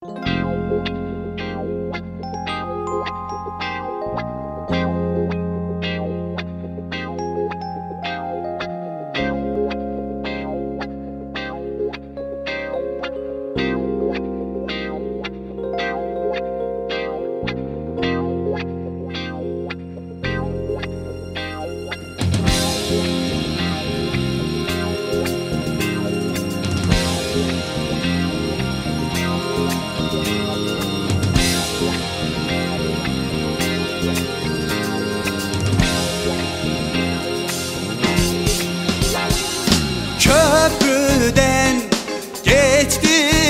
Köprüden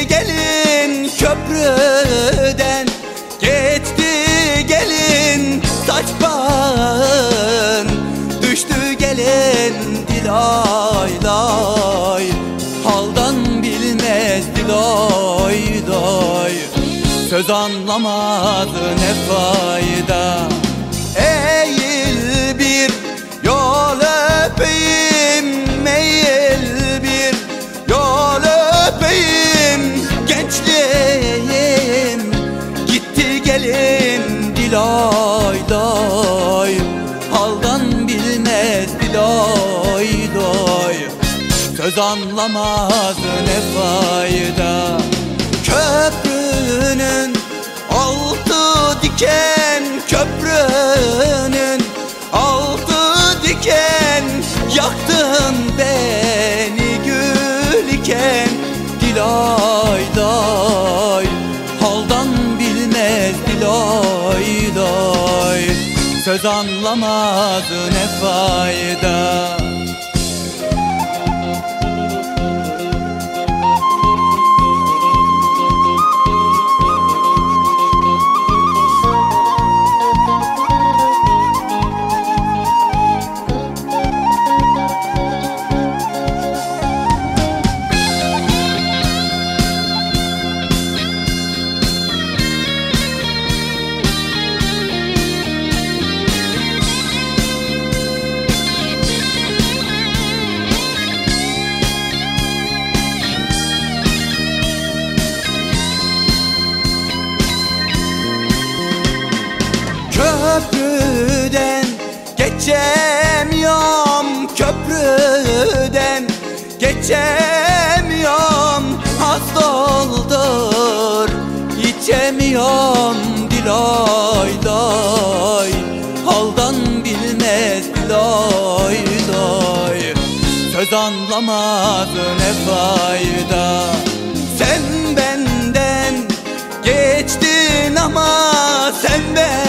gelin köprüden. Geçti gelin saç bağın. Düştü gelin dilay lay haldan bilmez dilay lay söz anlamaz ne fayda. Eğil bir yol öpeyim dilay lay haldan bilmez dilay lay söz anlamaz ne fayda? Köprünün altı diken köprünün altı diken yaktın beni söz anlamaz ne fayda Köprüden geçemiyorum köprüden geçemiyorum. Hasta oldur içemiyorum dilay lay haldan bilmez dilay lay söz anlamaz ne fayda? Sen benden geçtin ama sen benden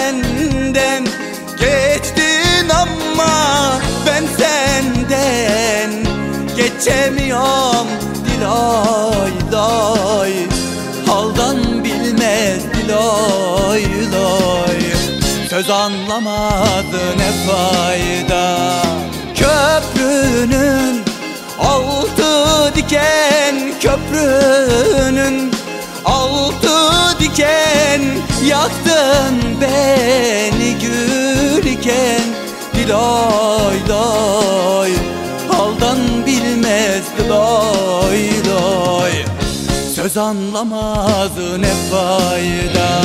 geçemiyorum dilay lay haldan bilmez dilay lay söz anlamaz ne fayda. Köprünün altı diken köprünün altı diken. Yaktın beni gül iken. Dilay lay haldan bilmez dilay lay söz anlamaz ne fayda